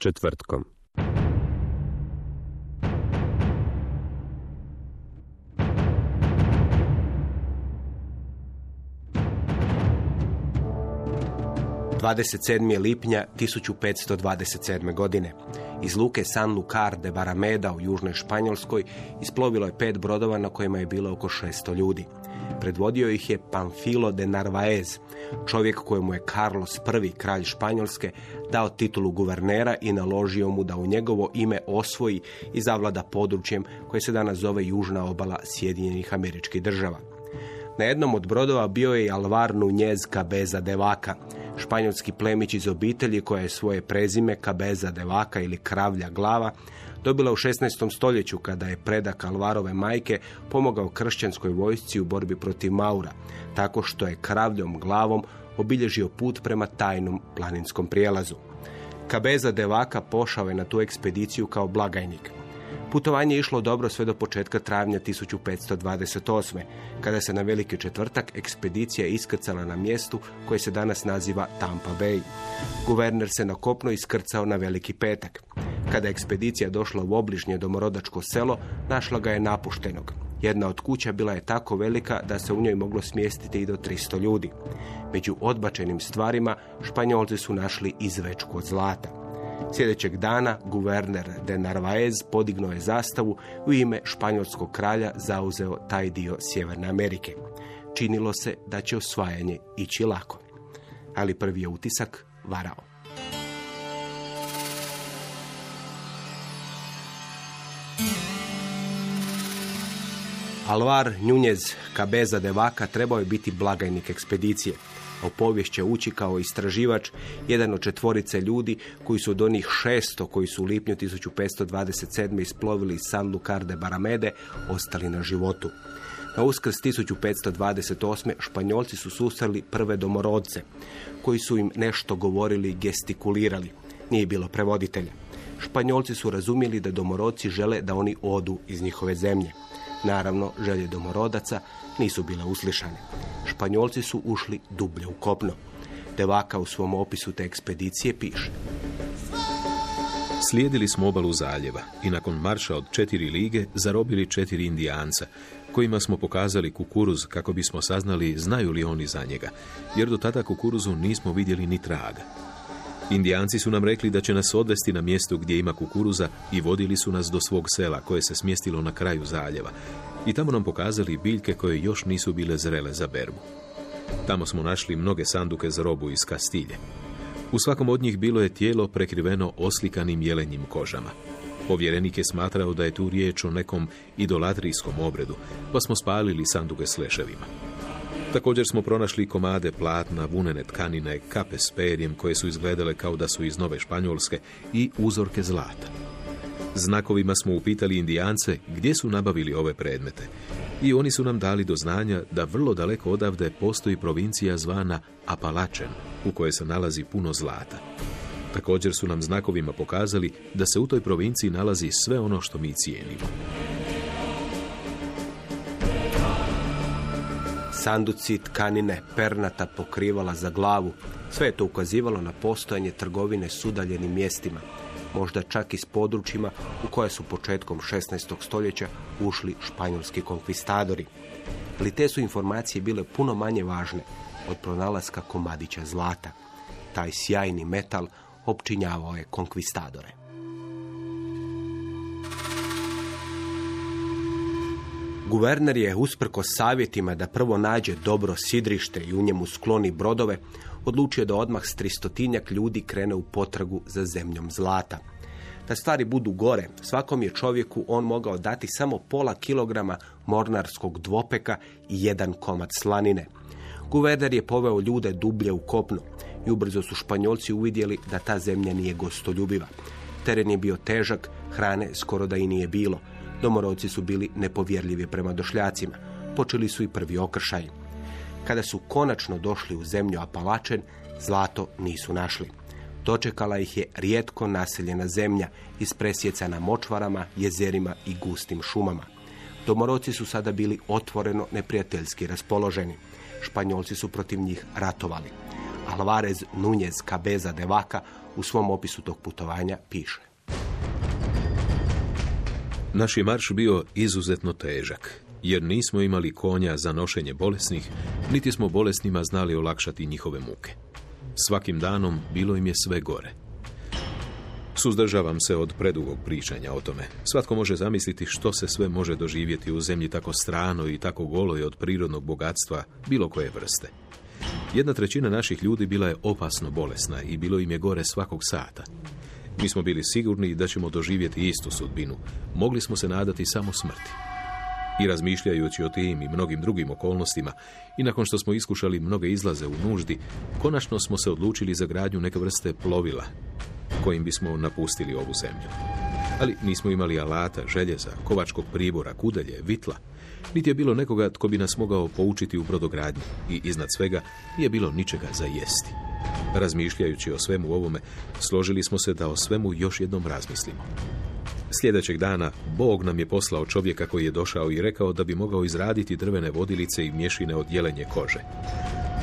Četvrtkom. Dvadeset lipnja 1527. godine. Iz luke San Lucar de Barameda u južnoj Španjolskoj isplovilo je pet brodova na kojima je bilo oko 600 ljudi. Predvodio ih je Panfilo de Narvaez, čovjek kojemu je Carlos I, kralj Španjolske, dao titulu guvernera i naložio mu da u njegovo ime osvoji i zavlada područjem koje se danas zove Južna obala Sjedinjenih američkih država. Na jednom od brodova bio je i Alvar Nunez Cabeza de Vaca, španjolski plemić iz obitelji koja je svoje prezime Cabeza de Vaca ili Kravlja glava dobila u 16. stoljeću kada je predak Alvarove majke pomogao kršćanskoj vojsci u borbi protiv Maura, tako što je kravljom glavom obilježio put prema tajnom planinskom prijelazu. Cabeza de Vaca pošao je na tu ekspediciju kao blagajnik. Putovanje je išlo dobro sve do početka travnja 1528. kada se na veliki četvrtak ekspedicija iskrcala na mjestu koje se danas naziva Tampa Bay. Guverner se na kopno iskrcao na veliki petak. Kada ekspedicija došla u obližnje domorodačko selo, našla ga je napuštenog. Jedna od kuća bila je tako velika da se u njoj moglo smjestiti i do 300 ljudi. Među odbačenim stvarima Španjolci su našli izvečku od zlata. Sljedećeg dana guverner de Narvaez podignuo je zastavu u ime španjolskog kralja zauzeo taj dio Sjeverne Amerike. Činilo se da će osvajanje ići lako. Ali prvi je utisak varao. Alvar Njunjez Cabeza de Vaca trebao je biti blagajnik ekspedicije. A povijest će ući kao istraživač jedan od četvorice ljudi koji su od onih 600 koji su u lipnju 1527. isplovili iz San Lucar de Baramede ostali na životu. Na uskrs 1528. Španjolci su susreli prve domorodce koji su im nešto govorili i gestikulirali. Nije bilo prevoditelja. Španjolci su razumjeli da domorodci žele da oni odu iz njihove zemlje. Naravno, želje domorodaca nisu bile uslišane. Španjolci su ušli dublje u kopno. Devaka u svom opisu te ekspedicije piše. Slijedili smo obalu zaljeva i nakon marša od četiri lige zarobili četiri indijanca, kojima smo pokazali kukuruz kako bismo saznali znaju li oni za njega, jer do tada kukuruzu nismo vidjeli ni traga. Indijanci su nam rekli da će nas odvesti na mjesto gdje ima kukuruza i vodili su nas do svog sela koje se smjestilo na kraju zaljeva i tamo nam pokazali biljke koje još nisu bile zrele za berbu. Tamo smo našli mnoge sanduke za robu iz Kastilje. U svakom od njih bilo je tijelo prekriveno oslikanim jelenjim kožama. Povjerenik je smatrao da je tu riječ o nekom idolatrijskom obredu, pa smo spalili sanduke s leševima. Također smo pronašli komade platna, vunene tkanine, kape s perjem koje su izgledale kao da su iz Nove Španjolske i uzorke zlata. Znakovima smo upitali indijance gdje su nabavili ove predmete i oni su nam dali do znanja da vrlo daleko odavde postoji provincija zvana Apalačen u kojoj se nalazi puno zlata. Također su nam znakovima pokazali da se u toj provinciji nalazi sve ono što mi cijenimo. Sanduci, tkanine, pernata pokrivala za glavu. Sve je to ukazivalo na postojanje trgovine s udaljenim mjestima. Možda čak i s područjima u koje su početkom 16. stoljeća ušli španjolski konkvistadori. Ali te su informacije bile puno manje važne od pronalaska komadića zlata. Taj sjajni metal opčinjavao je konkvistadore. Guverner je usprko savjetima da prvo nađe dobro sidrište i u njemu skloni brodove, odlučio da odmah s tristotinjak ljudi krene u potragu za zemljom zlata. Da stvari budu gore, svakom je čovjeku on mogao dati samo pola kilograma mornarskog dvopeka i jedan komad slanine. Guverner je poveo ljude dublje u kopnu i ubrzo su Španjolci uvidjeli da ta zemlja nije gostoljubiva. Teren je bio težak, hrane skoro da i nije bilo. Domorodci su bili nepovjerljivi prema došljacima. Počeli su i prvi okršaj. Kada su konačno došli u zemlju Apalačen, zlato nisu našli. Dočekala ih je rijetko naseljena zemlja, ispresjecana močvarama, jezerima i gustim šumama. Domoroci su sada bili otvoreno neprijateljski raspoloženi. Španjolci su protiv njih ratovali. Alvarez Nunez Cabeza de Vaca u svom opisu tog putovanja piše. Naš je marš bio izuzetno težak, jer nismo imali konja za nošenje bolesnih, niti smo bolesnima znali olakšati njihove muke. Svakim danom bilo im je sve gore. Suzdržavam se od predugog pričanja o tome. Svatko može zamisliti što se sve može doživjeti u zemlji tako strano i tako goloj od prirodnog bogatstva bilo koje vrste. Jedna trećina naših ljudi bila je opasno bolesna i bilo im je gore svakog sata. Mi smo bili sigurni da ćemo doživjeti istu sudbinu. Mogli smo se nadati samo smrti. I razmišljajući o tim i mnogim drugim okolnostima, i nakon što smo iskušali mnoge izlaze u nuždi, konačno smo se odlučili za gradnju neke vrste plovila, kojim bismo napustili ovu zemlju. Ali nismo imali alata, željeza, kovačkog pribora, kudelje, vitla, niti je bilo nekoga tko bi nas mogao poučiti u brodogradnji i iznad svega nije bilo ničega za jesti. Razmišljajući o svemu ovome, složili smo se da o svemu još jednom razmislimo. Sljedećeg dana Bog nam je poslao čovjeka koji je došao i rekao da bi mogao izraditi drvene vodilice i mješine od jelenje kože.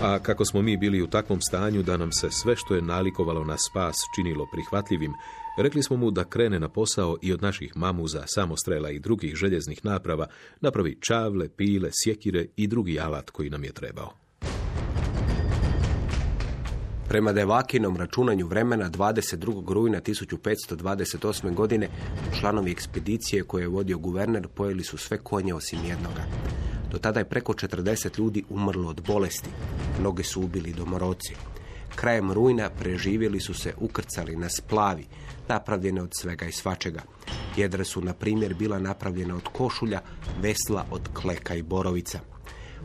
A kako smo mi bili u takvom stanju da nam se sve što je nalikovalo na spas činilo prihvatljivim, rekli smo mu da krene na posao i od naših mamuza, samostrela i drugih željeznih naprava napravi čavle, pile, sjekire i drugi alat koji nam je trebao. Prema Devakinom računanju vremena 22. rujna 1528. godine članovi ekspedicije koje je vodio guverner pojeli su sve konje osim jednoga. Do tada je preko 40 ljudi umrlo od bolesti. Mnoge su ubili domoroci. Krajem rujna preživjeli su se ukrcali na splavi, napravljene od svega i svačega. Jedra su, na primjer, bila napravljena od košulja, vesla od kleka i borovica.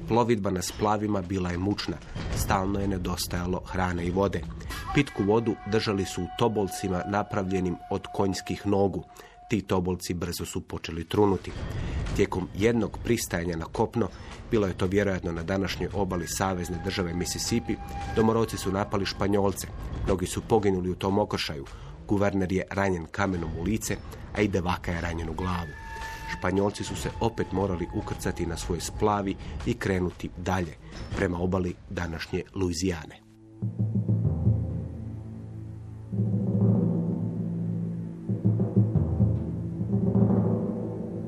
Plovidba na splavima bila je mučna, stalno je nedostajalo hrane i vode. Pitku vodu držali su u tobolcima napravljenim od konjskih nogu. Ti tobolci brzo su počeli trunuti. Tijekom jednog pristajanja na kopno, bilo je to vjerojatno na današnjoj obali savezne države Mississippi, domoroci su napali Španjolce. Mnogi su poginuli u tom okršaju. Guverner je ranjen kamenom u lice, a i devaka je ranjen u glavu. Španjolci su se opet morali ukrcati na svoje splavi i krenuti dalje, prema obali današnje Luizijane.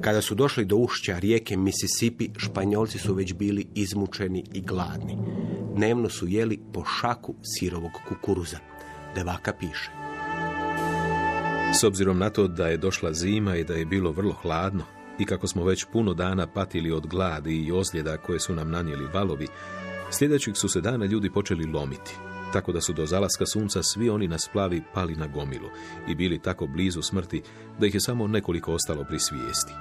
Kada su došli do ušća rijeke Mississippi, Španjolci su već bili izmučeni i gladni. Dnevno su jeli po šaku sirovog kukuruza. Devaka piše. S obzirom na to da je došla zima i da je bilo vrlo hladno i kako smo već puno dana patili od gladi i ozljeda koje su nam nanijeli valovi, sljedećih su se dana ljudi počeli lomiti, tako da su do zalaska sunca svi oni na splavi pali na gomilu i bili tako blizu smrti da ih je samo nekoliko ostalo pri svijesti.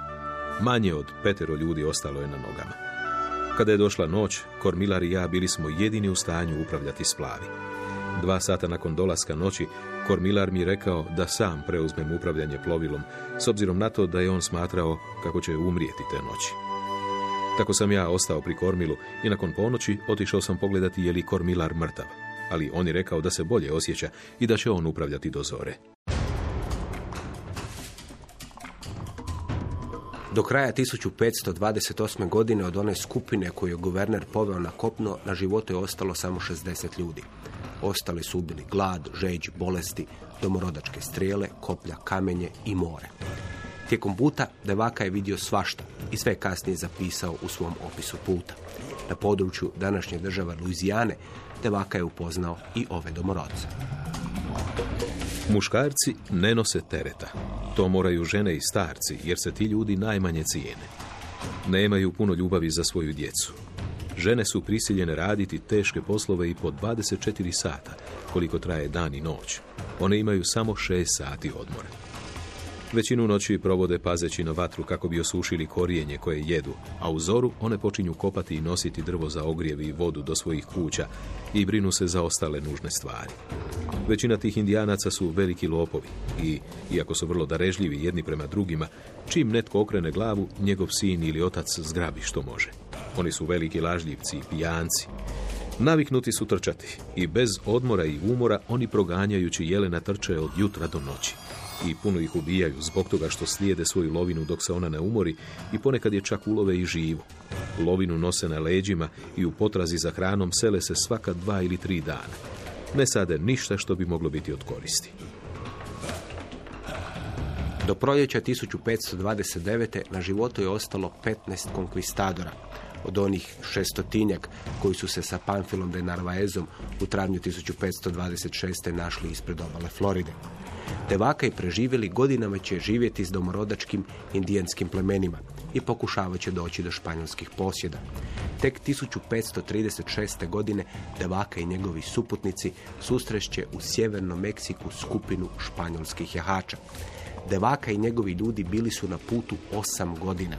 Manje od petero ljudi ostalo je na nogama. Kada je došla noć, Kormilar i ja bili smo jedini u stanju upravljati splavi. Dva sata nakon dolaska noći, Kormilar mi rekao da sam preuzmem upravljanje plovilom, s obzirom na to da je on smatrao kako će umrijeti te noći. Tako sam ja ostao pri Kormilu i nakon ponoći otišao sam pogledati je li Kormilar mrtav, ali on je rekao da se bolje osjeća i da će on upravljati do zore. Do kraja 1528. godine od one skupine koju je guverner poveo na kopno, na životu je ostalo samo 60 ljudi. Ostali su ubili glad, žeđ, bolesti, domorodačke strijele, koplja, kamenje i more. Tijekom puta Devaka je vidio svašta i sve kasnije zapisao u svom opisu puta. Na području današnje države Luizijane Devaka je upoznao i ove domorodce. Muškarci ne nose tereta. To moraju žene i starci, jer se ti ljudi najmanje cijene. Nemaju puno ljubavi za svoju djecu. Žene su prisiljene raditi teške poslove i po 24 sata, koliko traje dan i noć. One imaju samo 6 sati odmora. Većinu noći provode pazeći na vatru kako bi osušili korijenje koje jedu, a u zoru one počinju kopati i nositi drvo za ogrjev i vodu do svojih kuća i brinu se za ostale nužne stvari. Većina tih indijanaca su veliki lopovi i, iako su vrlo darežljivi jedni prema drugima, čim netko okrene glavu, njegov sin ili otac zgrabi što može. Oni su veliki lažljivci i pijanci. Naviknuti su trčati i bez odmora i umora oni proganjajući jelena trče od jutra do noći i puno ih ubijaju zbog toga što slijede svoju lovinu dok se ona ne umori i ponekad je čak ulove i živu. Lovinu nose na leđima i u potrazi za hranom sele se svaka dva ili tri dana. Ne sade ništa što bi moglo biti od koristi. Do proljeća 1529. na životu je ostalo 15 konkvistadora. Od onih šestotinjak koji su se sa Pamfilom de Narvaezom u travnju 1526. našli ispred obale Floride. Devaka i preživjeli godinama će živjeti s domorodačkim indijanskim plemenima i pokušavat će doći do španjolskih posjeda. Tek 1536. godine Devaka i njegovi suputnici susreće u sjevernom Meksiku skupinu španjolskih jahača. Devaka i njegovi ljudi bili su na putu osam godina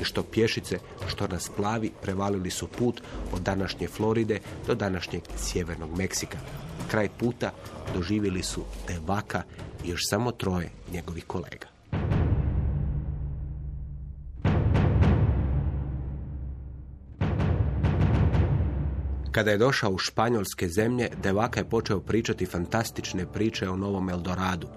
i što pješice, što na splavi prevalili su put od današnje Floride do današnjeg sjevernog Meksika. Kraj puta doživjeli su Devaka i još samo troje njegovih kolega. Kada je došao u španjolske zemlje, Devaka je počeo pričati fantastične priče o Novom Eldoradu,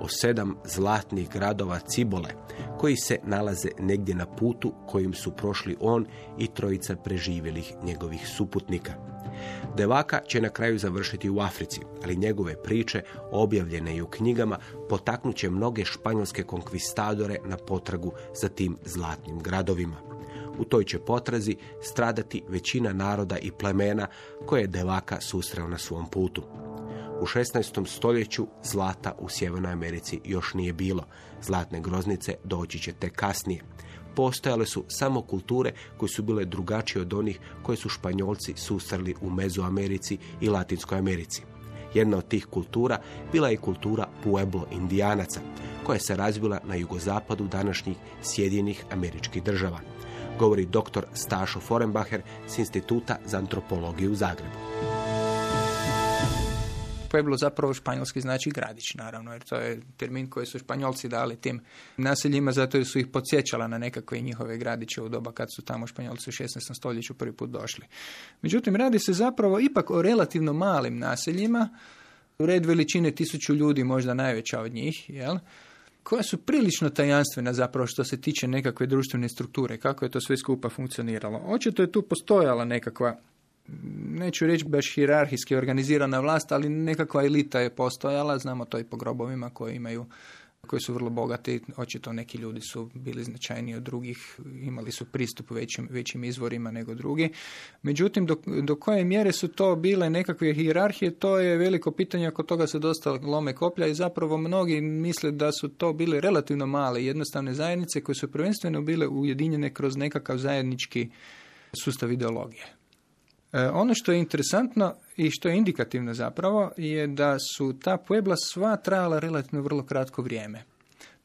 o sedam zlatnih gradova Cibole, koji se nalaze negdje na putu kojim su prošli on i trojica preživjelih njegovih suputnika. Devaka će na kraju završiti u Africi, ali njegove priče, objavljene i u knjigama, potaknut će mnoge španjolske konkvistadore na potragu za tim zlatnim gradovima. U toj će potrazi stradati većina naroda i plemena koje je Devaka susreo na svom putu. U 16. stoljeću zlata u Sjevernoj Americi još nije bilo. Zlatne groznice doći će te kasnije. Postojale su samo kulture koje su bile drugačije od onih koje su Španjolci susreli u Mezoamerici i Latinskoj Americi. Jedna od tih kultura bila je kultura Pueblo Indijanaca, koja se razvila na jugozapadu današnjih Sjedinjenih američkih država. Govori dr. Stašo Forenbacher s Instituta za antropologiju u Zagrebu. Pueblo zapravo španjolski znači gradić, naravno, jer to je termin koji su španjolci dali tim naseljima, zato jer su ih podsjećala na nekakve njihove gradiće u doba kad su tamo španjolci u 16. stoljeću prvi put došli. Međutim, radi se zapravo ipak o relativno malim naseljima, u red veličine tisuću ljudi, možda najveća od njih, jel? koja su prilično tajanstvena zapravo što se tiče nekakve društvene strukture, kako je to sve skupa funkcioniralo. Očito je tu postojala nekakva neću reći baš hirarhijski organizirana vlast, ali nekakva elita je postojala, znamo to i po grobovima koji imaju koji su vrlo bogati, očito neki ljudi su bili značajniji od drugih, imali su pristup većim, većim izvorima nego drugi. Međutim, do, do koje mjere su to bile nekakve hijerarhije, to je veliko pitanje, oko toga se dosta lome koplja i zapravo mnogi misle da su to bile relativno male jednostavne zajednice koje su prvenstveno bile ujedinjene kroz nekakav zajednički sustav ideologije. E, ono što je interesantno i što je indikativno zapravo je da su ta puebla sva trajala relativno vrlo kratko vrijeme.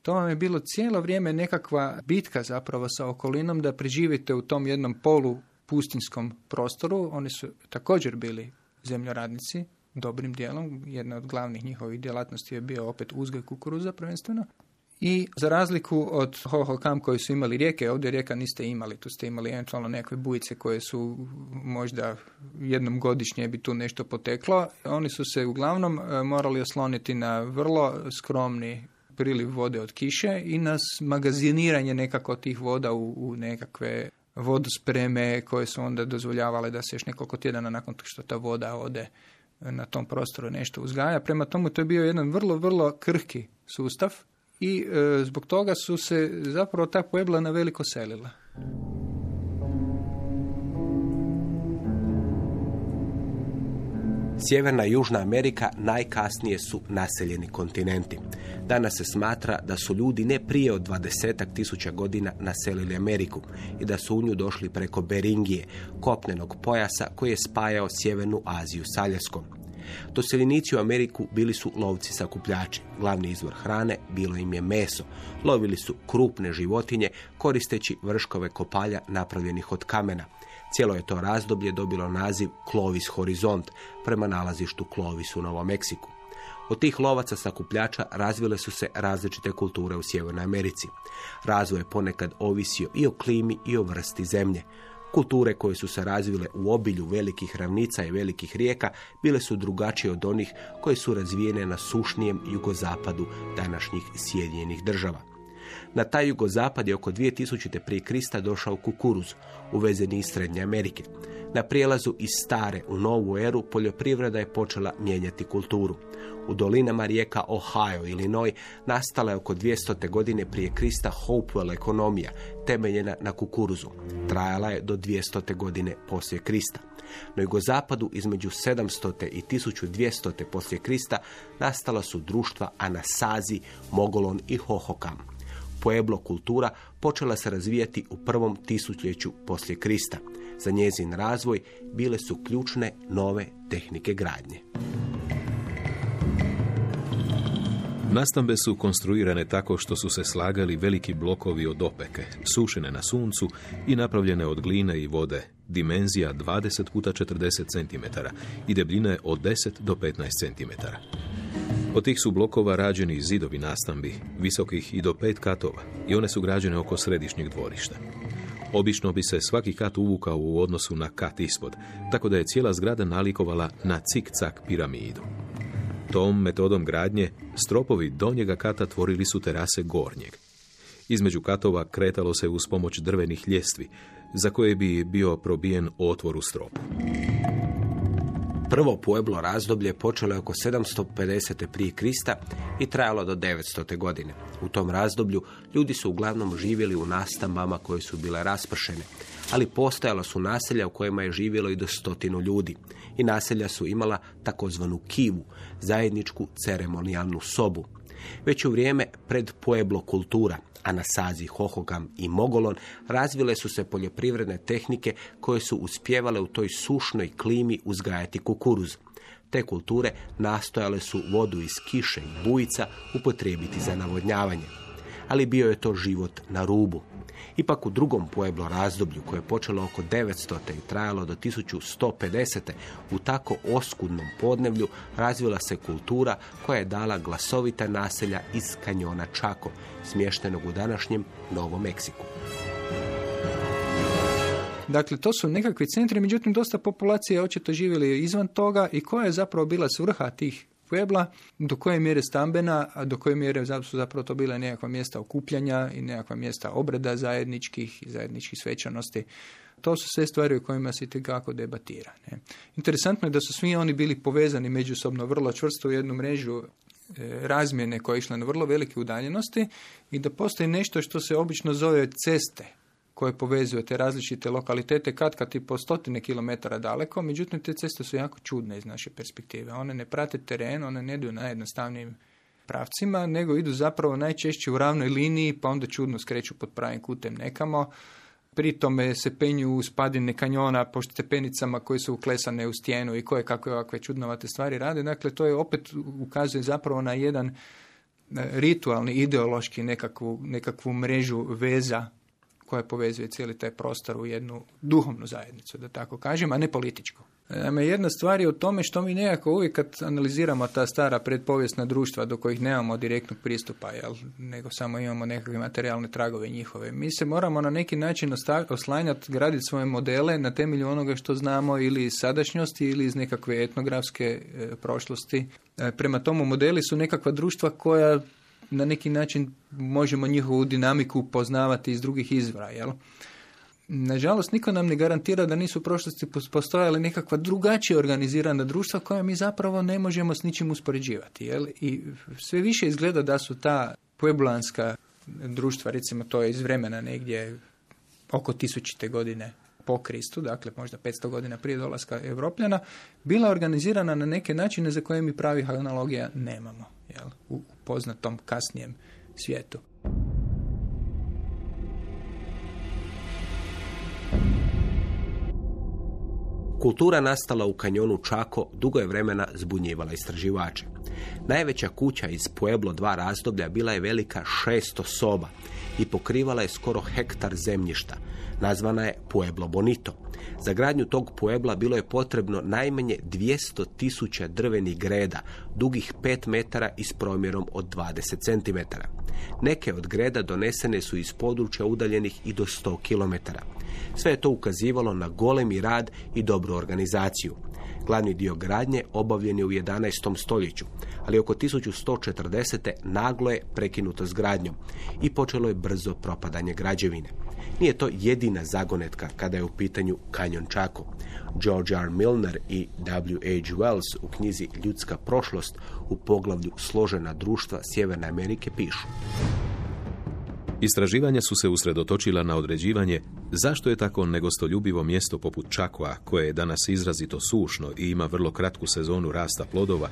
To vam je bilo cijelo vrijeme nekakva bitka zapravo sa okolinom da preživite u tom jednom polu pustinskom prostoru. Oni su također bili zemljoradnici, dobrim dijelom. Jedna od glavnih njihovih djelatnosti je bio opet uzgoj kukuruza prvenstveno. I za razliku od Hohokam koji su imali rijeke, ovdje rijeka niste imali, tu ste imali eventualno nekakve bujice koje su možda jednom godišnje bi tu nešto poteklo. Oni su se uglavnom e, morali osloniti na vrlo skromni priliv vode od kiše i na magaziniranje nekako tih voda u, u nekakve vodospreme koje su onda dozvoljavale da se još nekoliko tjedana nakon što ta voda ode na tom prostoru nešto uzgaja. Prema tomu to je bio jedan vrlo, vrlo krhki sustav i e, zbog toga su se zapravo ta Puebla na veliko selila. Sjeverna i Južna Amerika najkasnije su naseljeni kontinenti. Danas se smatra da su ljudi ne prije od dvadesetak tisuća godina naselili Ameriku i da su u nju došli preko Beringije, kopnenog pojasa koji je spajao Sjevernu Aziju s Aljaskom. Doseljenici u Ameriku bili su lovci sakupljači. Glavni izvor hrane bilo im je meso. Lovili su krupne životinje koristeći vrškove kopalja napravljenih od kamena. Cijelo je to razdoblje dobilo naziv Clovis Horizont prema nalazištu Clovis u Novom Meksiku. Od tih lovaca sakupljača razvile su se različite kulture u Sjevernoj Americi. Razvoj je ponekad ovisio i o klimi i o vrsti zemlje. Kulture koje su se razvile u obilju velikih ravnica i velikih rijeka bile su drugačije od onih koje su razvijene na sušnijem jugozapadu današnjih Sjedinjenih država. Na taj jugozapad je oko 2000. prije Krista došao kukuruz, uvezeni iz Srednje Amerike. Na prijelazu iz stare u novu eru poljoprivreda je počela mijenjati kulturu. U dolinama rijeka Ohio, Illinois, nastala je oko 200. godine prije Krista Hopewell ekonomija, temeljena na kukuruzu. Trajala je do 200. godine poslije Krista. Na jugozapadu između 700. i 1200. poslije Krista nastala su društva Anasazi, Mogolon i Hohokam. Pueblo kultura počela se razvijati u prvom tisućljeću poslije Krista. Za njezin razvoj bile su ključne nove tehnike gradnje. Nastambe su konstruirane tako što su se slagali veliki blokovi od opeke, sušene na suncu i napravljene od gline i vode, dimenzija 20 puta 40 cm i debljine od 10 do 15 cm. Od tih su blokova rađeni zidovi nastambi, visokih i do pet katova, i one su građene oko središnjeg dvorišta. Obično bi se svaki kat uvukao u odnosu na kat ispod, tako da je cijela zgrada nalikovala na cik-cak piramidu. Tom metodom gradnje stropovi donjega kata tvorili su terase gornjeg. Između katova kretalo se uz pomoć drvenih ljestvi, za koje bi bio probijen otvor u stropu. Prvo Pueblo razdoblje počelo je oko 750. prije Krista i trajalo do 900. godine. U tom razdoblju ljudi su uglavnom živjeli u nastambama koje su bile raspršene, ali postojala su naselja u kojima je živjelo i do stotinu ljudi. I naselja su imala takozvanu kivu, zajedničku ceremonijalnu sobu. Već u vrijeme pred Pueblo kultura, Anasazi, Hohogam i Mogolon razvile su se poljoprivredne tehnike koje su uspjevale u toj sušnoj klimi uzgajati kukuruz. Te kulture nastojale su vodu iz kiše i bujica upotrijebiti za navodnjavanje. Ali bio je to život na rubu. Ipak u drugom Pueblo razdoblju koje je počelo oko 900. i trajalo do 1150. u tako oskudnom podnevlju razvila se kultura koja je dala glasovita naselja iz kanjona Čako, smještenog u današnjem Novom Meksiku. Dakle, to su nekakvi centri, međutim, dosta populacije očito živjeli izvan toga i koja je zapravo bila svrha tih Puebla, do koje mjere stambena, a do koje mjere su zapravo to bile nekakva mjesta okupljanja i nekakva mjesta obreda zajedničkih i zajedničkih svečanosti. To su sve stvari o kojima se itekako debatira. Ne. Interesantno je da su svi oni bili povezani međusobno vrlo čvrsto u jednu mrežu e, razmjene koja je išla na vrlo velike udaljenosti i da postoji nešto što se obično zove ceste koje povezuju te različite lokalitete kad kad i po stotine kilometara daleko, međutim te ceste su jako čudne iz naše perspektive. One ne prate teren, one ne idu najjednostavnijim pravcima, nego idu zapravo najčešće u ravnoj liniji, pa onda čudno skreću pod pravim kutem nekamo. Pri tome se penju u spadine kanjona po stepenicama koje su uklesane u stijenu i koje kakve ovakve čudnovate stvari rade. Dakle, to je opet ukazuje zapravo na jedan e, ritualni, ideološki nekakvu, nekakvu mrežu veza koja povezuje cijeli taj prostor u jednu duhovnu zajednicu, da tako kažem, a ne političku. Naime, jedna stvar je u tome što mi nekako uvijek kad analiziramo ta stara predpovijesna društva do kojih nemamo direktnog pristupa, jel, nego samo imamo nekakve materijalne tragove njihove. Mi se moramo na neki način oslanjati, graditi svoje modele na temelju onoga što znamo ili iz sadašnjosti ili iz nekakve etnografske e, prošlosti. E, prema tomu modeli su nekakva društva koja na neki način možemo njihovu dinamiku poznavati iz drugih izvora, jel? Nažalost, niko nam ne garantira da nisu u prošlosti postojale nekakva drugačije organizirana društva koja mi zapravo ne možemo s ničim uspoređivati. Jel? I sve više izgleda da su ta pueblanska društva, recimo to je iz vremena negdje oko tisućite godine po Kristu, dakle možda 500 godina prije dolaska Evropljana, bila organizirana na neke načine za koje mi pravih analogija nemamo jel, u poznatom kasnijem svijetu. Kultura nastala u kanjonu Čako dugo je vremena zbunjivala istraživače. Najveća kuća iz Pueblo dva razdoblja bila je velika 600 soba i pokrivala je skoro hektar zemljišta. Nazvana je Pueblo Bonito. Za gradnju tog Puebla bilo je potrebno najmanje 200 tisuća drvenih greda, dugih 5 metara i s promjerom od 20 cm. Neke od greda donesene su iz područja udaljenih i do 100 km. Sve je to ukazivalo na golemi rad i dobru organizaciju. Glavni dio gradnje obavljen je u 11. stoljeću, ali oko 1140. naglo je prekinuto s gradnjom i počelo je brzo propadanje građevine. Nije to jedina zagonetka kada je u pitanju kanjon Čako. George R. Milner i W. H. Wells u knjizi Ljudska prošlost u poglavlju Složena društva Sjeverne Amerike pišu. Istraživanja su se usredotočila na određivanje zašto je tako negostoljubivo mjesto poput Čakva, koje je danas izrazito sušno i ima vrlo kratku sezonu rasta plodova,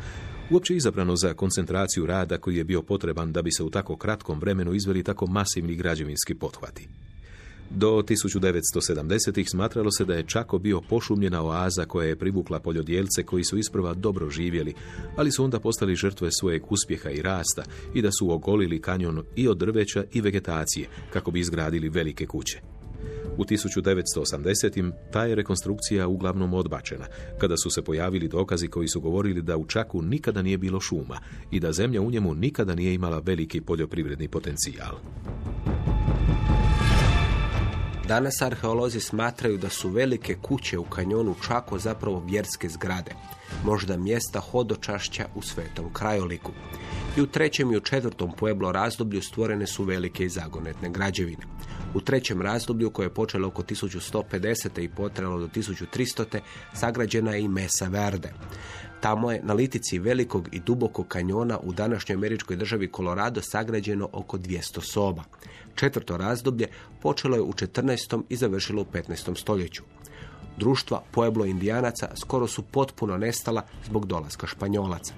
uopće izabrano za koncentraciju rada koji je bio potreban da bi se u tako kratkom vremenu izveli tako masivni građevinski pothvati. Do 1970-ih smatralo se da je Čako bio pošumljena oaza koja je privukla poljodjelce koji su isprva dobro živjeli, ali su onda postali žrtve svojeg uspjeha i rasta i da su ogolili kanjon i od drveća i vegetacije kako bi izgradili velike kuće. U 1980. ta je rekonstrukcija uglavnom odbačena, kada su se pojavili dokazi koji su govorili da u Čaku nikada nije bilo šuma i da zemlja u njemu nikada nije imala veliki poljoprivredni potencijal. Danas arheolozi smatraju da su velike kuće u kanjonu Čako zapravo vjerske zgrade, možda mjesta hodočašća u svetom krajoliku. I u trećem i u četvrtom Pueblo razdoblju stvorene su velike i zagonetne građevine. U trećem razdoblju koje je počelo oko 1150. i potrajalo do 1300. sagrađena je i Mesa Verde. Tamo je na litici velikog i dubokog kanjona u današnjoj američkoj državi Colorado sagrađeno oko 200 soba. Četvrto razdoblje počelo je u 14. i završilo u 15. stoljeću. Društva Pueblo indijanaca skoro su potpuno nestala zbog dolaska španjolaca.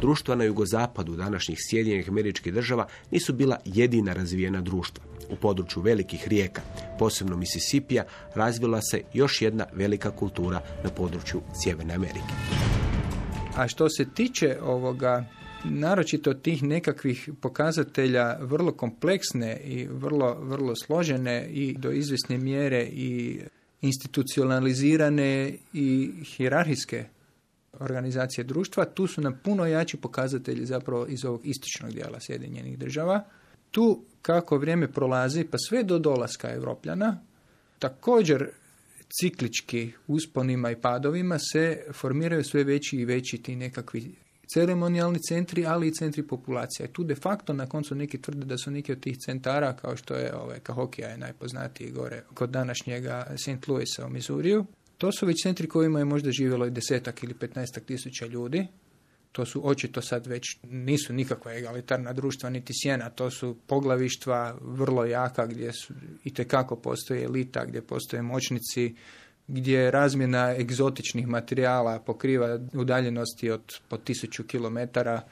Društva na jugozapadu današnjih Sjedinjenih američkih država nisu bila jedina razvijena društva. U području velikih rijeka, posebno Misisipija, razvila se još jedna velika kultura na području Sjeverne Amerike. A što se tiče ovoga naročito tih nekakvih pokazatelja vrlo kompleksne i vrlo, vrlo složene i do izvjesne mjere i institucionalizirane i hirarhijske organizacije društva, tu su nam puno jači pokazatelji zapravo iz ovog istočnog dijela Sjedinjenih država. Tu kako vrijeme prolazi, pa sve do dolaska Evropljana, također ciklički usponima i padovima se formiraju sve veći i veći ti nekakvi ceremonijalni centri, ali i centri populacija. tu de facto na koncu neki tvrde da su neki od tih centara, kao što je ovaj, Kahokija je najpoznatiji gore kod današnjega St. Louisa u Mizuriju, to su već centri kojima je možda živjelo i desetak ili petnaestak tisuća ljudi. To su očito sad već nisu nikakva egalitarna društva niti sjena, to su poglavištva vrlo jaka gdje su i postoji elita, gdje postoje moćnici, gdje razmjena egzotičnih materijala pokriva udaljenosti od po tisuću kilometara,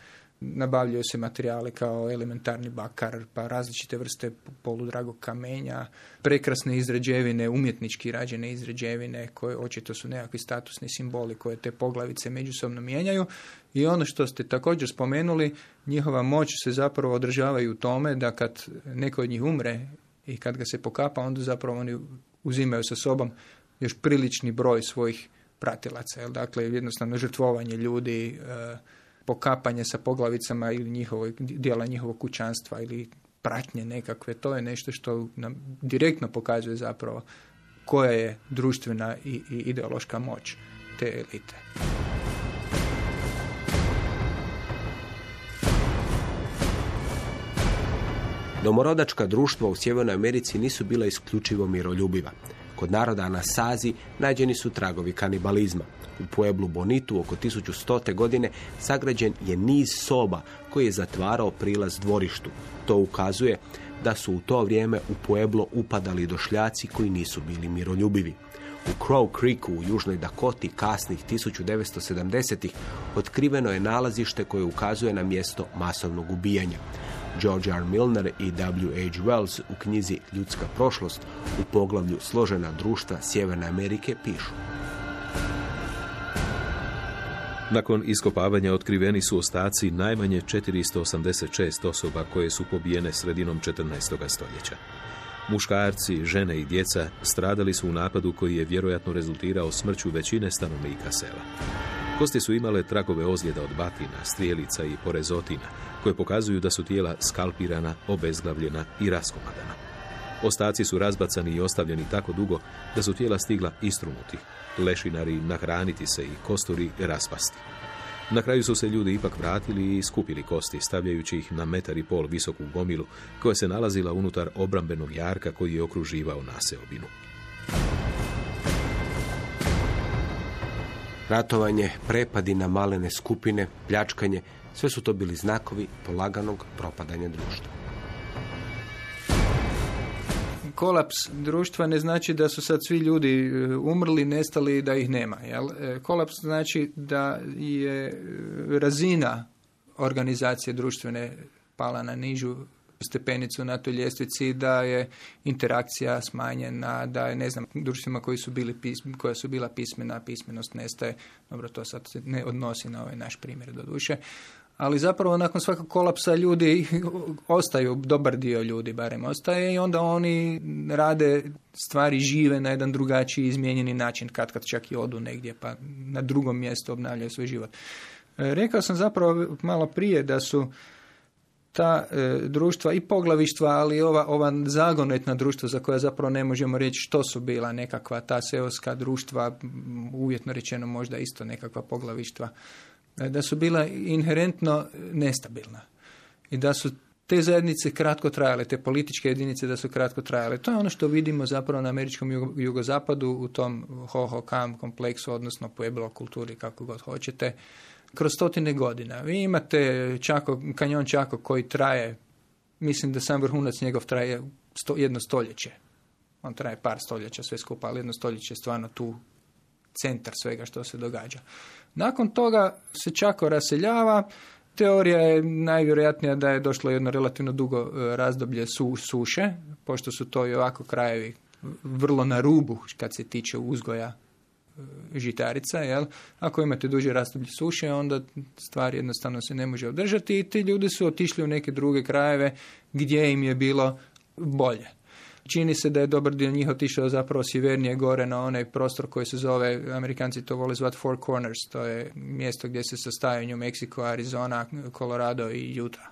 nabavljaju se materijali kao elementarni bakar, pa različite vrste poludragog kamenja, prekrasne izrađevine, umjetnički rađene izrađevine koje očito su nekakvi statusni simboli koje te poglavice međusobno mijenjaju. I ono što ste također spomenuli, njihova moć se zapravo održava u tome da kad neko od njih umre i kad ga se pokapa, onda zapravo oni uzimaju sa sobom još prilični broj svojih pratilaca. Jel? Dakle, jednostavno žrtvovanje ljudi, e, pokapanje sa poglavicama ili njihovo, dijela njihovog kućanstva ili pratnje nekakve, to je nešto što nam direktno pokazuje zapravo koja je društvena i, i ideološka moć te elite. Domorodačka društva u Sjevernoj Americi nisu bila isključivo miroljubiva. Kod naroda na Sazi nađeni su tragovi kanibalizma. U Pueblu Bonitu oko 1100. godine sagrađen je niz soba koji je zatvarao prilaz dvorištu. To ukazuje da su u to vrijeme u Pueblo upadali došljaci koji nisu bili miroljubivi. U Crow Creeku u Južnoj Dakoti kasnih 1970-ih otkriveno je nalazište koje ukazuje na mjesto masovnog ubijanja. George R. Milner i W. H. Wells u knjizi Ljudska prošlost u poglavlju Složena društva Sjeverne Amerike pišu. Nakon iskopavanja otkriveni su ostaci najmanje 486 osoba koje su pobijene sredinom 14. stoljeća. Muškarci, žene i djeca stradali su u napadu koji je vjerojatno rezultirao smrću većine stanovnika sela. Kosti su imale tragove ozljeda od batina, strijelica i porezotina, koje pokazuju da su tijela skalpirana, obezglavljena i raskomadana. Ostaci su razbacani i ostavljeni tako dugo da su tijela stigla istrunuti, lešinari nahraniti se i kosturi raspasti. Na kraju su se ljudi ipak vratili i skupili kosti, stavljajući ih na metar i pol visoku gomilu koja se nalazila unutar obrambenog jarka koji je okruživao naseobinu. Ratovanje, prepadi na malene skupine, pljačkanje, sve su to bili znakovi polaganog propadanja društva. kolaps društva ne znači da su sad svi ljudi e, umrli, nestali i da ih nema. Jel? E, Kolaps znači da je e, razina organizacije društvene pala na nižu stepenicu na toj ljestvici, da je interakcija smanjena, da je, ne znam, društvima koji su bili pism, koja su bila pismena, pismenost nestaje. Dobro, to sad se ne odnosi na ovaj naš primjer do duše ali zapravo nakon svakog kolapsa ljudi ostaju, dobar dio ljudi barem ostaje i onda oni rade stvari žive na jedan drugačiji izmijenjeni način, kad kad čak i odu negdje pa na drugom mjestu obnavljaju svoj život. E, rekao sam zapravo malo prije da su ta e, društva i poglavištva, ali ova, ova zagonetna društva za koja zapravo ne možemo reći što su bila nekakva ta seoska društva, uvjetno rečeno možda isto nekakva poglavištva da su bila inherentno nestabilna i da su te zajednice kratko trajale, te političke jedinice da su kratko trajale. To je ono što vidimo zapravo na američkom jugozapadu u tom ho-ho kam kompleksu, odnosno pueblo kulturi, kako god hoćete, kroz stotine godina. Vi imate Čako, kanjon Čako koji traje, mislim da sam vrhunac njegov traje sto, jedno stoljeće. On traje par stoljeća sve skupa, ali jedno stoljeće je stvarno tu centar svega što se događa. Nakon toga se Čako raseljava, Teorija je najvjerojatnija da je došlo jedno relativno dugo e, razdoblje su, suše, pošto su to i ovako krajevi vrlo na rubu kad se tiče uzgoja e, žitarica. Jel? Ako imate duže razdoblje suše, onda stvar jednostavno se ne može održati i ti ljudi su otišli u neke druge krajeve gdje im je bilo bolje. Čini se da je dobar dio njih otišao zapravo sjevernije gore na onaj prostor koji se zove, Amerikanci to vole zvati Four Corners, to je mjesto gdje se sastaju New Mexico, Arizona, Colorado i Utah.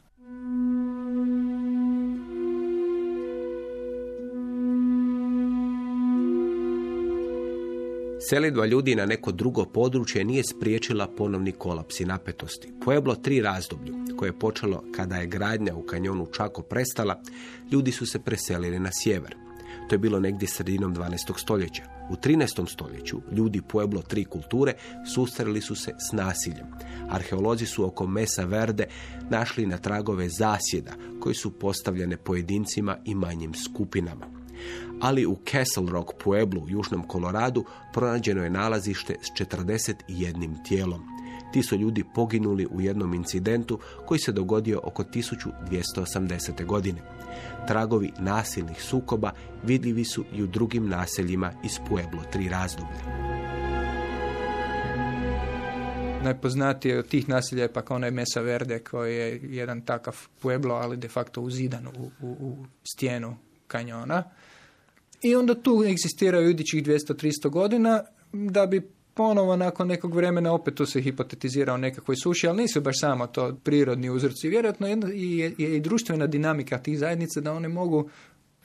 Selidba ljudi na neko drugo područje nije spriječila ponovni kolaps i napetosti. Pueblo tri razdoblju, koje je počelo kada je gradnja u kanjonu Čako prestala, ljudi su se preselili na sjever. To je bilo negdje sredinom 12. stoljeća. U 13. stoljeću ljudi Pueblo tri kulture susreli su se s nasiljem. Arheolozi su oko Mesa Verde našli na tragove zasjeda koji su postavljene pojedincima i manjim skupinama ali u Castle Rock Pueblu u Južnom Koloradu pronađeno je nalazište s 41 tijelom. Ti su ljudi poginuli u jednom incidentu koji se dogodio oko 1280. godine. Tragovi nasilnih sukoba vidljivi su i u drugim naseljima iz Pueblo tri razdoblja. Najpoznatije od tih naselja je pak onaj Mesa Verde koji je jedan takav Pueblo, ali de facto uzidan u, u, u stijenu kanjona. I onda tu egzistiraju idućih 200-300 godina da bi ponovo nakon nekog vremena opet tu se hipotetizira o nekakvoj suši, ali nisu baš samo to prirodni uzroci. Vjerojatno je i, i, i društvena dinamika tih zajednica da one mogu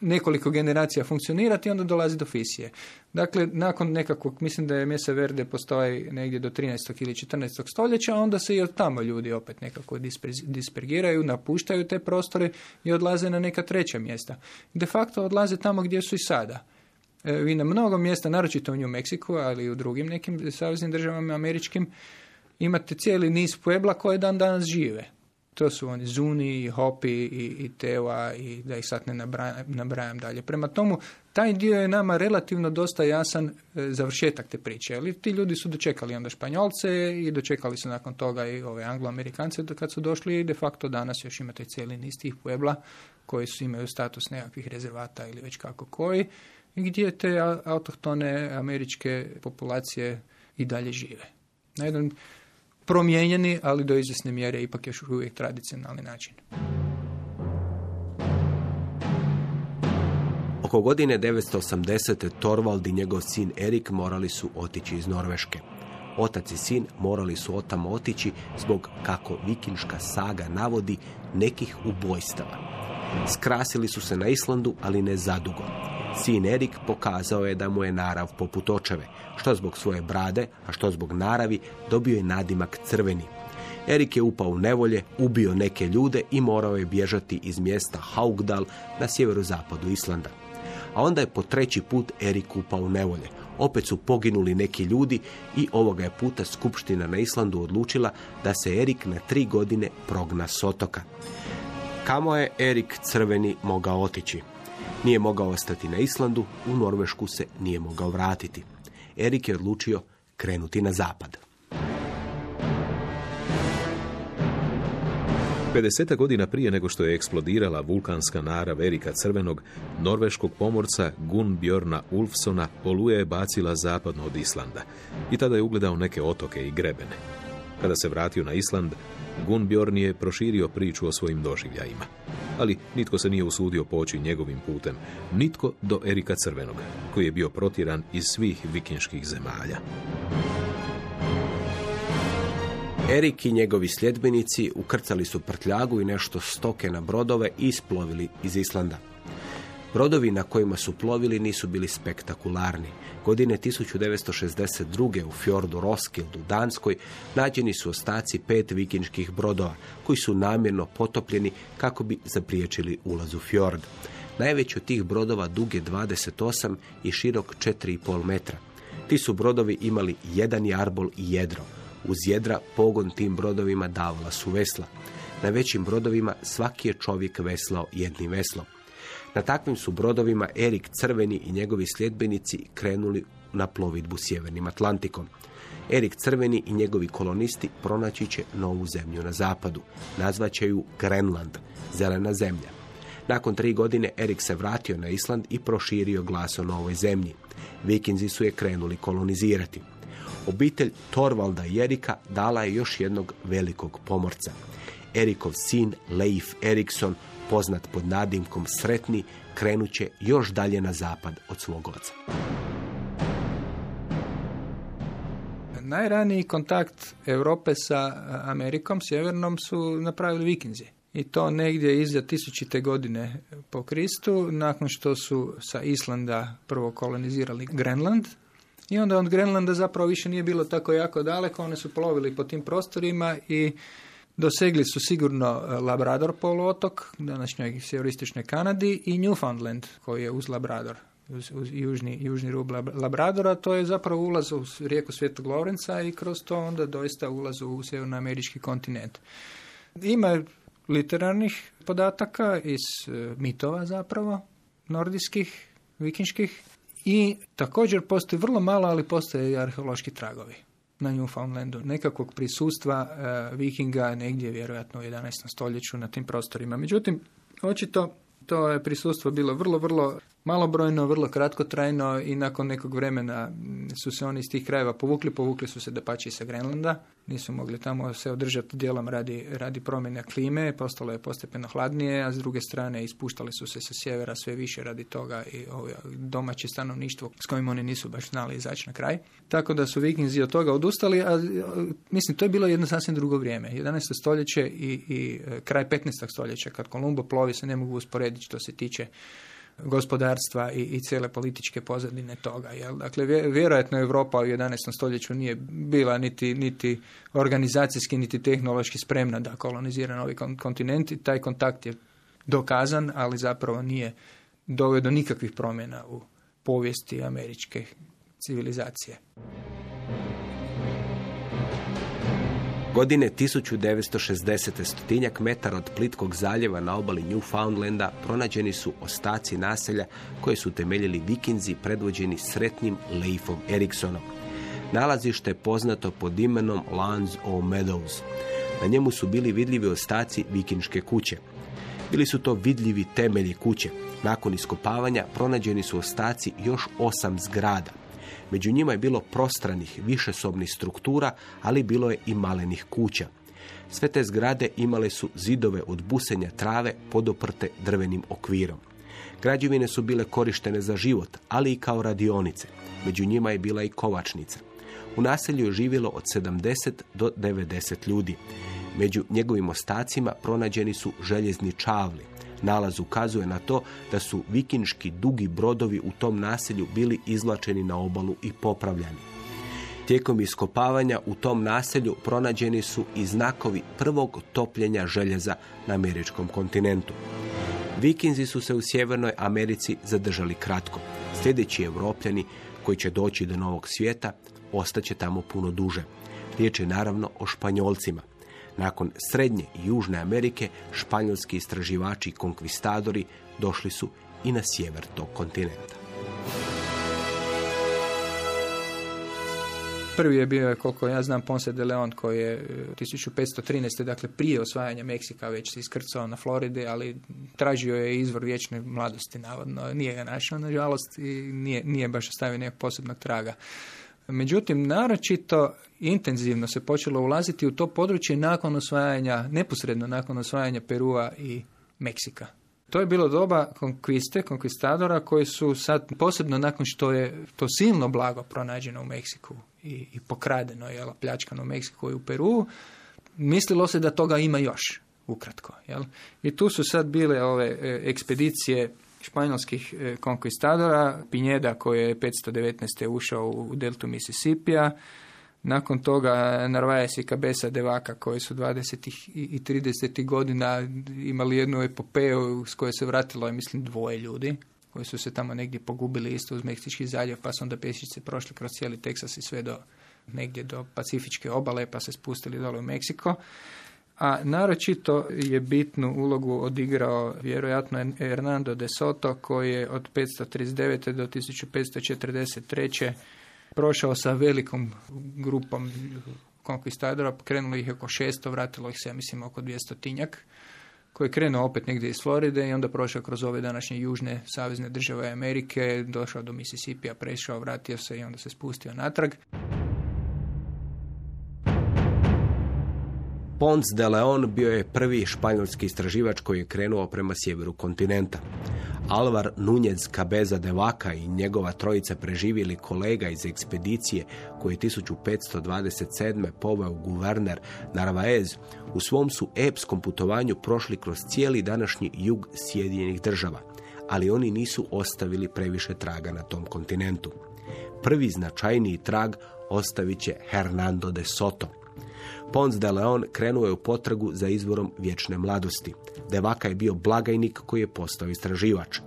nekoliko generacija funkcionirati i onda dolazi do fisije. Dakle, nakon nekakvog, mislim da je Mesa Verde postoji negdje do 13. ili 14. stoljeća, onda se i od tamo ljudi opet nekako dispergiraju, napuštaju te prostore i odlaze na neka treća mjesta. De facto odlaze tamo gdje su i sada. E, vi na mnogo mjesta, naročito u New Mexico, ali i u drugim nekim saveznim državama američkim, imate cijeli niz puebla koje dan danas žive. To su oni Zuni, Hopi, i, i Tewa, i da ih sad ne nabrajam, nabrajam dalje. Prema tomu, taj dio je nama relativno dosta jasan e, završetak te priče. Ali ti ljudi su dočekali onda Španjolce i dočekali su nakon toga i ove Angloamerikance kad su došli i de facto danas još imate cijeli niz tih puebla koji su imaju status nekakvih rezervata ili već kako koji i gdje te autohtone američke populacije i dalje žive. Na jedan promijenjeni, ali do izvjesne mjere ipak još uvijek tradicionalni način. Oko godine 980. Torvald i njegov sin Erik morali su otići iz Norveške. Otac i sin morali su otamo otići zbog, kako vikinška saga navodi, nekih ubojstava. Skrasili su se na Islandu, ali ne zadugo. Sin Erik pokazao je da mu je narav poput očeve, što zbog svoje brade, a što zbog naravi, dobio je nadimak crveni. Erik je upao u nevolje, ubio neke ljude i morao je bježati iz mjesta Haugdal na sjeverozapadu Islanda. A onda je po treći put Erik upao u nevolje. Opet su poginuli neki ljudi i ovoga je puta Skupština na Islandu odlučila da se Erik na tri godine progna s otoka. Kamo je Erik crveni mogao otići? Nije mogao ostati na Islandu, u Norvešku se nije mogao vratiti. Erik je odlučio krenuti na zapad. 50 godina prije nego što je eksplodirala vulkanska narav Erika Crvenog, norveškog pomorca Gunbjorna Ulfsona oluja je bacila zapadno od Islanda i tada je ugledao neke otoke i grebene. Kada se vratio na Island, Gunbjorn je proširio priču o svojim doživljajima. Ali nitko se nije usudio poći njegovim putem, nitko do Erika Crvenog, koji je bio protiran iz svih vikinških zemalja. Erik i njegovi sljedbenici ukrcali su prtljagu i nešto stoke na brodove i isplovili iz Islanda. Brodovi na kojima su plovili nisu bili spektakularni. Godine 1962. u fjordu Roskilde u Danskoj nađeni su ostaci pet vikinških brodova koji su namjerno potopljeni kako bi zapriječili ulaz u fjord. Najveći od tih brodova dug je 28 i širok 4,5 metra. Ti su brodovi imali jedan jarbol i jedro. Uz jedra pogon tim brodovima davala su vesla. Na većim brodovima svaki je čovjek veslao jednim veslom. Na takvim su brodovima Erik Crveni i njegovi sljedbenici krenuli na plovidbu sjevernim Atlantikom. Erik Crveni i njegovi kolonisti pronaći će novu zemlju na zapadu. Nazvaće ju Grenland, zelena zemlja. Nakon tri godine Erik se vratio na Island i proširio glas o novoj zemlji. Vikinzi su je krenuli kolonizirati. Obitelj Torvalda i Erika dala je još jednog velikog pomorca. Erikov sin Leif Erikson, poznat pod nadimkom Sretni, krenut će još dalje na zapad od svog oca. Najraniji kontakt Europe sa Amerikom sjevernom su napravili vikinzi. I to negdje iza tisućite godine po Kristu, nakon što su sa Islanda prvo kolonizirali Grenland, i onda od Grenlanda zapravo više nije bilo tako jako daleko, one su plovili po tim prostorima i dosegli su sigurno e, Labrador poluotok, današnjoj sjeverističnoj Kanadi i Newfoundland koji je uz Labrador, uz, uz južni, južni rub Labradora, to je zapravo ulaz u rijeku Svetog Lorenca i kroz to onda doista ulaz u sjevernoamerički kontinent. Ima literarnih podataka iz e, mitova zapravo, nordijskih, vikinških, i također postoji vrlo malo, ali postoje i arheološki tragovi na Newfoundlandu. Nekakvog prisustva e, vikinga negdje vjerojatno u 11. stoljeću na tim prostorima. Međutim, očito to je prisustvo bilo vrlo, vrlo malobrojno, vrlo kratkotrajno i nakon nekog vremena su se oni iz tih krajeva povukli, povukli su se da pači sa Grenlanda, nisu mogli tamo se održati dijelom radi, radi promjene klime, postalo je postepeno hladnije, a s druge strane ispuštali su se sa sjevera sve više radi toga i ovo domaće stanovništvo s kojim oni nisu baš znali izaći na kraj. Tako da su vikinzi od toga odustali, a mislim to je bilo jedno sasvim drugo vrijeme. 11. stoljeće i, i e, kraj 15. stoljeća kad Kolumbo plovi se ne mogu usporediti što se tiče gospodarstva i, i cijele političke pozadine toga. Jel? Dakle, vjerojatno Europa u 11. stoljeću nije bila niti, niti organizacijski, niti tehnološki spremna da kolonizira novi kontinent i taj kontakt je dokazan, ali zapravo nije doveo do nikakvih promjena u povijesti američke civilizacije. Godine 1960. stotinjak metara od plitkog zaljeva na obali Newfoundlanda pronađeni su ostaci naselja koje su temeljili vikinzi predvođeni sretnim Leifom Eriksonom. Nalazište je poznato pod imenom Lands o Meadows. Na njemu su bili vidljivi ostaci vikinške kuće. Bili su to vidljivi temelji kuće. Nakon iskopavanja pronađeni su ostaci još osam zgrada. Među njima je bilo prostranih, višesobnih struktura, ali bilo je i malenih kuća. Sve te zgrade imale su zidove od busenja trave podoprte drvenim okvirom. Građevine su bile korištene za život, ali i kao radionice. Među njima je bila i kovačnica. U naselju je živjelo od 70 do 90 ljudi. Među njegovim ostacima pronađeni su željezni čavli. Nalaz ukazuje na to da su vikinški dugi brodovi u tom naselju bili izvlačeni na obalu i popravljani. Tijekom iskopavanja u tom naselju pronađeni su i znakovi prvog topljenja željeza na američkom kontinentu. Vikinzi su se u Sjevernoj Americi zadržali kratko. Sljedeći evropljani koji će doći do Novog svijeta ostaće tamo puno duže. Riječ je naravno o Španjolcima. Nakon Srednje i Južne Amerike, španjolski istraživači i konkvistadori došli su i na sjever tog kontinenta. Prvi je bio, koliko ja znam, Ponce de Leon koji je 1513. dakle prije osvajanja Meksika već se iskrcao na Floridi, ali tražio je izvor vječne mladosti, navodno. Nije ga našao, nažalost, i nije, nije baš ostavio nekog posebnog traga. Međutim, naročito intenzivno se počelo ulaziti u to područje nakon osvajanja, neposredno nakon osvajanja Perua i Meksika. To je bilo doba konkviste, konkvistadora koji su sad, posebno nakon što je to silno blago pronađeno u Meksiku i, i pokradeno, je pljačkano u Meksiku i u Peru, mislilo se da toga ima još, ukratko. Jel? I tu su sad bile ove e, ekspedicije španjolskih e, konkvistadora, Pinjeda koji je 519. ušao u deltu Mississippija, nakon toga Narvaez i Cabeza de Vaca koji su 20. i 30. godina imali jednu epopeju s kojoj se vratilo, je, mislim, dvoje ljudi koji su se tamo negdje pogubili isto uz Meksički zaljev, pa su onda pješice prošli kroz cijeli Teksas i sve do negdje do Pacifičke obale, pa se spustili dole u Meksiko. A naročito je bitnu ulogu odigrao vjerojatno Hernando de Soto koji je od 539. do 1543 prošao sa velikom grupom konkvistadora, krenulo ih oko 600, vratilo ih se, ja mislim, oko 200 tinjak, koji je krenuo opet negdje iz Floride i onda prošao kroz ove današnje južne savezne države Amerike, došao do Mississippija, prešao, vratio se i onda se spustio natrag. Pons de Leon bio je prvi španjolski istraživač koji je krenuo prema sjeveru kontinenta. Alvar Nunjez Cabeza de Vaca i njegova trojica preživjeli kolega iz ekspedicije koji je 1527. poveo guverner Narvaez u svom su epskom putovanju prošli kroz cijeli današnji jug Sjedinjenih država, ali oni nisu ostavili previše traga na tom kontinentu. Prvi značajniji trag ostavit će Hernando de Soto – Pons de Leon krenuo je u potragu za izvorom vječne mladosti. Devaka je bio blagajnik koji je postao istraživač.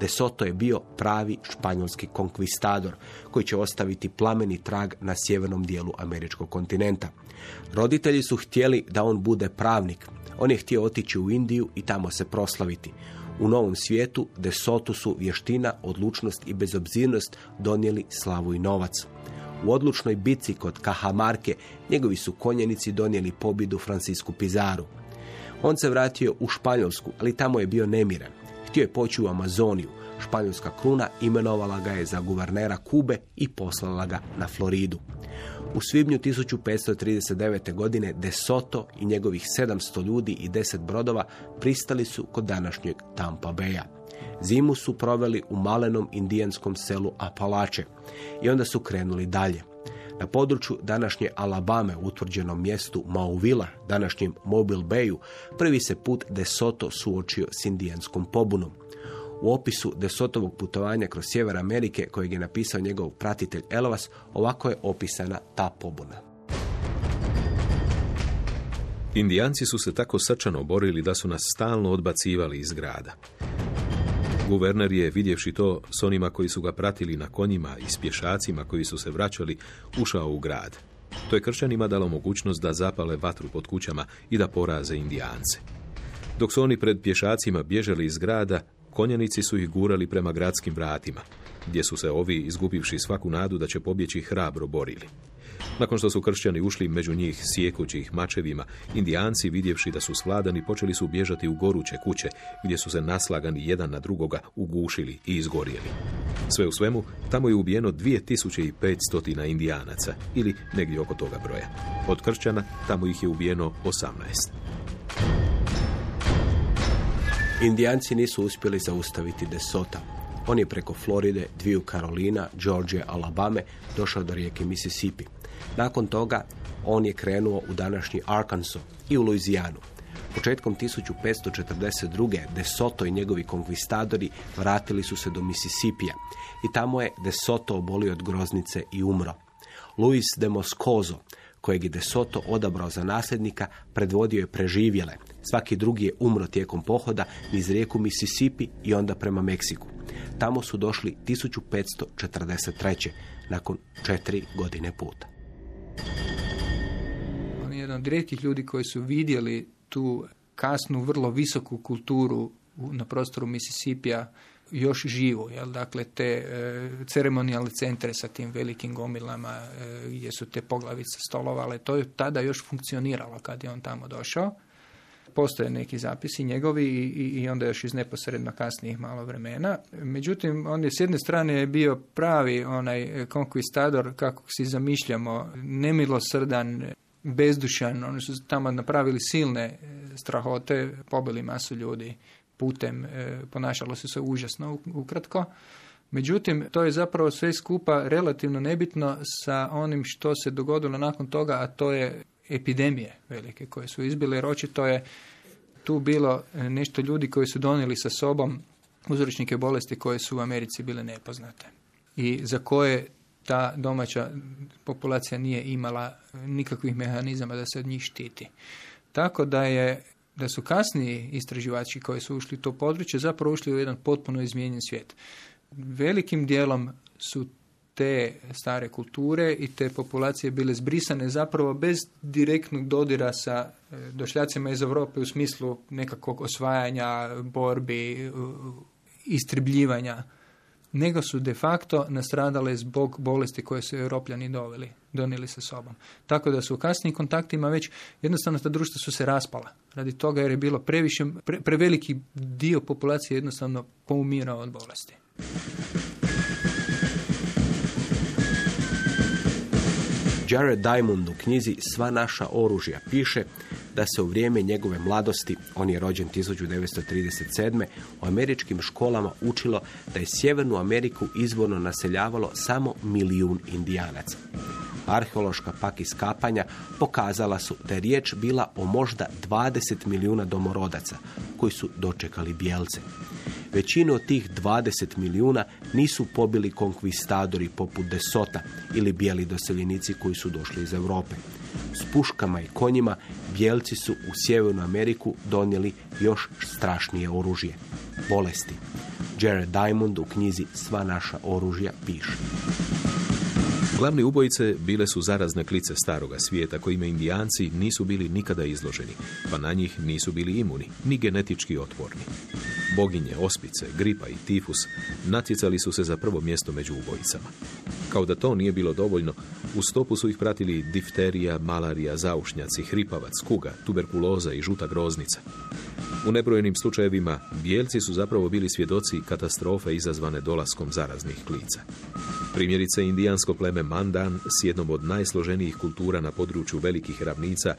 De Soto je bio pravi španjolski konkvistador koji će ostaviti plameni trag na sjevernom dijelu američkog kontinenta. Roditelji su htjeli da on bude pravnik. On je htio otići u Indiju i tamo se proslaviti. U novom svijetu De Soto su vještina, odlučnost i bezobzirnost donijeli slavu i novac. U odlučnoj bici kod Kahamarke njegovi su konjenici donijeli pobjedu Francisku Pizaru. On se vratio u Španjolsku, ali tamo je bio nemiran. Htio je poći u Amazoniju. Španjolska kruna imenovala ga je za guvernera Kube i poslala ga na Floridu. U svibnju 1539. godine De Soto i njegovih 700 ljudi i 10 brodova pristali su kod današnjeg Tampa Beja. Zimu su proveli u malenom indijanskom selu Apalače i onda su krenuli dalje. Na području današnje Alabame, utvrđenom mjestu Mauvila, današnjem Mobile Bayu, prvi se put De Soto suočio s indijanskom pobunom. U opisu Desotovog putovanja kroz sjever Amerike, kojeg je napisao njegov pratitelj Elvas, ovako je opisana ta pobuna. Indijanci su se tako srčano borili da su nas stalno odbacivali iz grada. Guverner je, vidjevši to s onima koji su ga pratili na konjima i s pješacima koji su se vraćali, ušao u grad. To je kršćanima dalo mogućnost da zapale vatru pod kućama i da poraze indijance. Dok su oni pred pješacima bježali iz grada, konjanici su ih gurali prema gradskim vratima, gdje su se ovi, izgubivši svaku nadu da će pobjeći, hrabro borili. Nakon što su kršćani ušli među njih sjekući ih mačevima, indijanci vidjevši da su svladani počeli su bježati u goruće kuće gdje su se naslagani jedan na drugoga ugušili i izgorjeli. Sve u svemu, tamo je ubijeno 2500 indijanaca ili negdje oko toga broja. Od kršćana tamo ih je ubijeno 18. Indijanci nisu uspjeli zaustaviti Desota. On je preko Floride, dviju Karolina, Georgia, Alabame došao do rijeke Mississippi. Nakon toga on je krenuo u današnji Arkansas i u Louisijanu. Početkom 1542. De Soto i njegovi konkvistadori vratili su se do Mississippija i tamo je De Soto obolio od groznice i umro. Luis de Moscoso, kojeg je De Soto odabrao za nasljednika, predvodio je preživjele. Svaki drugi je umro tijekom pohoda iz rijeku Mississippi i onda prema Meksiku. Tamo su došli 1543. nakon četiri godine puta. On je jedan od rijetkih ljudi koji su vidjeli tu kasnu, vrlo visoku kulturu na prostoru Mississippija još živu. Jel? Dakle, te e, ceremonijalne centre sa tim velikim gomilama e, gdje su te poglavice stolovale, to je tada još funkcioniralo kad je on tamo došao. Postoje neki zapisi njegovi i, i, onda još iz neposredno kasnijih malo vremena. Međutim, on je s jedne strane bio pravi onaj konkvistador kako si zamišljamo, nemilosrdan, bezdušan, oni su tamo napravili silne e, strahote, pobili masu ljudi putem, e, ponašalo se se užasno ukratko. Međutim, to je zapravo sve skupa relativno nebitno sa onim što se dogodilo nakon toga, a to je epidemije velike koje su izbile, jer očito je tu bilo e, nešto ljudi koji su donijeli sa sobom uzročnike bolesti koje su u Americi bile nepoznate i za koje ta domaća populacija nije imala nikakvih mehanizama da se od njih štiti. Tako da je da su kasniji istraživači koji su ušli u to područje zapravo ušli u jedan potpuno izmijenjen svijet. Velikim dijelom su te stare kulture i te populacije bile zbrisane zapravo bez direktnog dodira sa e, došljacima iz Europe u smislu nekakvog osvajanja, borbi, u- istrebljivanja, nego su de facto nastradale zbog bolesti koje su europljani doveli, donijeli sa sobom. Tako da su u kasnijim kontaktima već jednostavno ta društva su se raspala. Radi toga jer je bilo previše, pre- preveliki dio populacije jednostavno poumirao od bolesti. Jared Diamond u knjizi Sva naša oružja piše da se u vrijeme njegove mladosti, on je rođen 1937. u američkim školama učilo da je Sjevernu Ameriku izvorno naseljavalo samo milijun indijanaca. Arheološka pak iskapanja pokazala su da je riječ bila o možda 20 milijuna domorodaca koji su dočekali bijelce. Većinu od tih 20 milijuna nisu pobili konkvistadori poput Desota ili bijeli doseljenici koji su došli iz Europe. S puškama i konjima bijelci su u Sjevernu Ameriku donijeli još strašnije oružje. Bolesti. Jared Diamond u knjizi Sva naša oružja piše. Glavni ubojice bile su zarazne klice staroga svijeta kojima indijanci nisu bili nikada izloženi, pa na njih nisu bili imuni, ni genetički otporni. Boginje, ospice, gripa i tifus natjecali su se za prvo mjesto među ubojicama. Kao da to nije bilo dovoljno, u stopu su ih pratili difterija, malarija, zaušnjaci, hripavac, kuga, tuberkuloza i žuta groznica. U nebrojenim slučajevima bijelci su zapravo bili svjedoci katastrofe izazvane dolaskom zaraznih klica. Primjerice, indijansko pleme Mandan s jednom od najsloženijih kultura na području velikih ravnica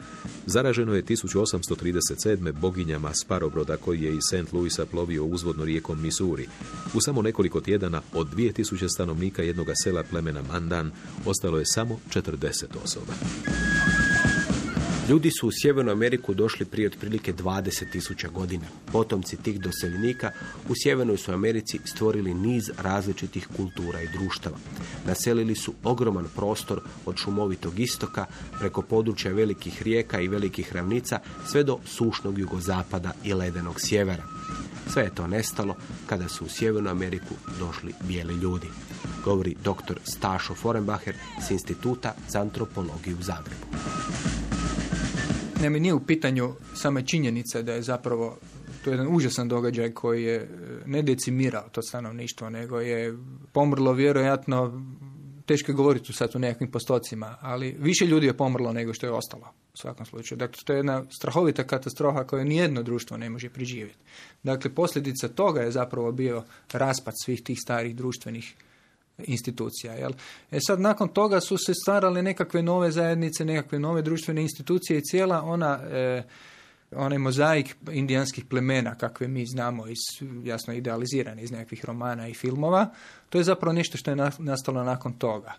zaraženo je 1837. boginjama Sparobroda koji je iz St. Louisa plovio uzvodno rijekom Missouri. U samo nekoliko tjedana od 2000 stanovnika jednog sela plemena Mandan ostalo je samo 40 osoba. Ljudi su u Sjevernu Ameriku došli prije otprilike 20.000 godina. Potomci tih doseljenika u Sjevernoj su Americi stvorili niz različitih kultura i društava. Naselili su ogroman prostor od šumovitog istoka preko područja velikih rijeka i velikih ravnica sve do sušnog jugozapada i ledenog sjevera. Sve je to nestalo kada su u Sjevernu Ameriku došli bijeli ljudi, govori dr. Stašo Forenbacher s Instituta za antropologiju u Zagrebu. Naime, nije u pitanju same činjenice da je zapravo to je jedan užasan događaj koji je e, ne decimirao to stanovništvo, nego je pomrlo vjerojatno, teško je govoriti sad u nekakvim postocima, ali više ljudi je pomrlo nego što je ostalo u svakom slučaju. Dakle, to je jedna strahovita katastrofa koju nijedno društvo ne može preživjeti. Dakle, posljedica toga je zapravo bio raspad svih tih starih društvenih institucija. Jel? E sad, nakon toga su se stvarale nekakve nove zajednice, nekakve nove društvene institucije i cijela ona... E, onaj mozaik indijanskih plemena kakve mi znamo iz, jasno idealizirani iz nekakvih romana i filmova, to je zapravo nešto što je nastalo nakon toga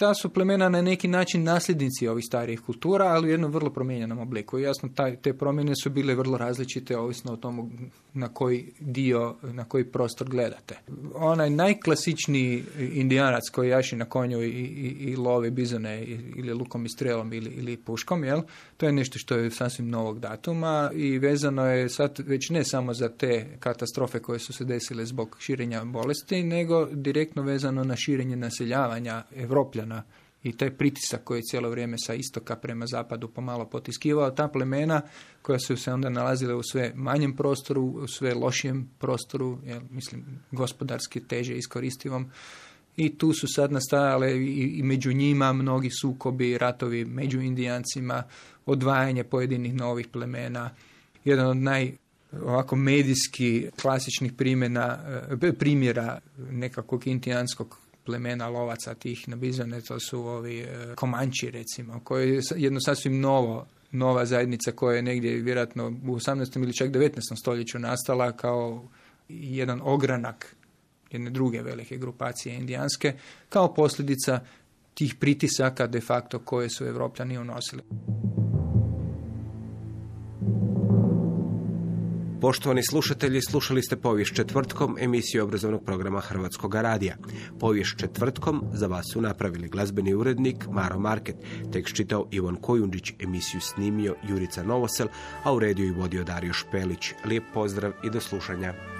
ta su plemena na neki način nasljednici ovih starijih kultura, ali u jednom vrlo promijenjenom obliku. Jasno, taj, te promjene su bile vrlo različite, ovisno o tomu na koji dio, na koji prostor gledate. Onaj najklasičniji indijanac koji jaši na konju i, i, i lovi bizone ili lukom i strelom ili, ili puškom, jel? to je nešto što je sasvim novog datuma i vezano je sad već ne samo za te katastrofe koje su se desile zbog širenja bolesti, nego direktno vezano na širenje naseljavanja Evropljana i taj pritisak koji je cijelo vrijeme sa istoka prema zapadu pomalo potiskivao, ta plemena koja su se onda nalazile u sve manjem prostoru, u sve lošijem prostoru, jel, mislim gospodarski teže iskoristivom, i tu su sad nastajale i, i među njima mnogi sukobi, ratovi među indijancima, odvajanje pojedinih novih plemena. Jedan od naj ovako medijski klasičnih primjena, e, primjera nekakvog indijanskog plemena lovaca tih na bizone, to su ovi e, komanči recimo, koji je jedno sasvim novo nova zajednica koja je negdje vjerojatno u 18. ili čak 19. stoljeću nastala kao jedan ogranak jedne druge velike grupacije indijanske, kao posljedica tih pritisaka de facto koje su Evropljani unosili. Poštovani slušatelji, slušali ste povijest četvrtkom emisiju obrazovnog programa Hrvatskog radija. Povijest četvrtkom za vas su napravili glazbeni urednik Maro Market, tekst čitao Ivan Kojundžić, emisiju snimio Jurica Novosel, a u rediju i vodio Dario Špelić. Lijep pozdrav i do slušanja.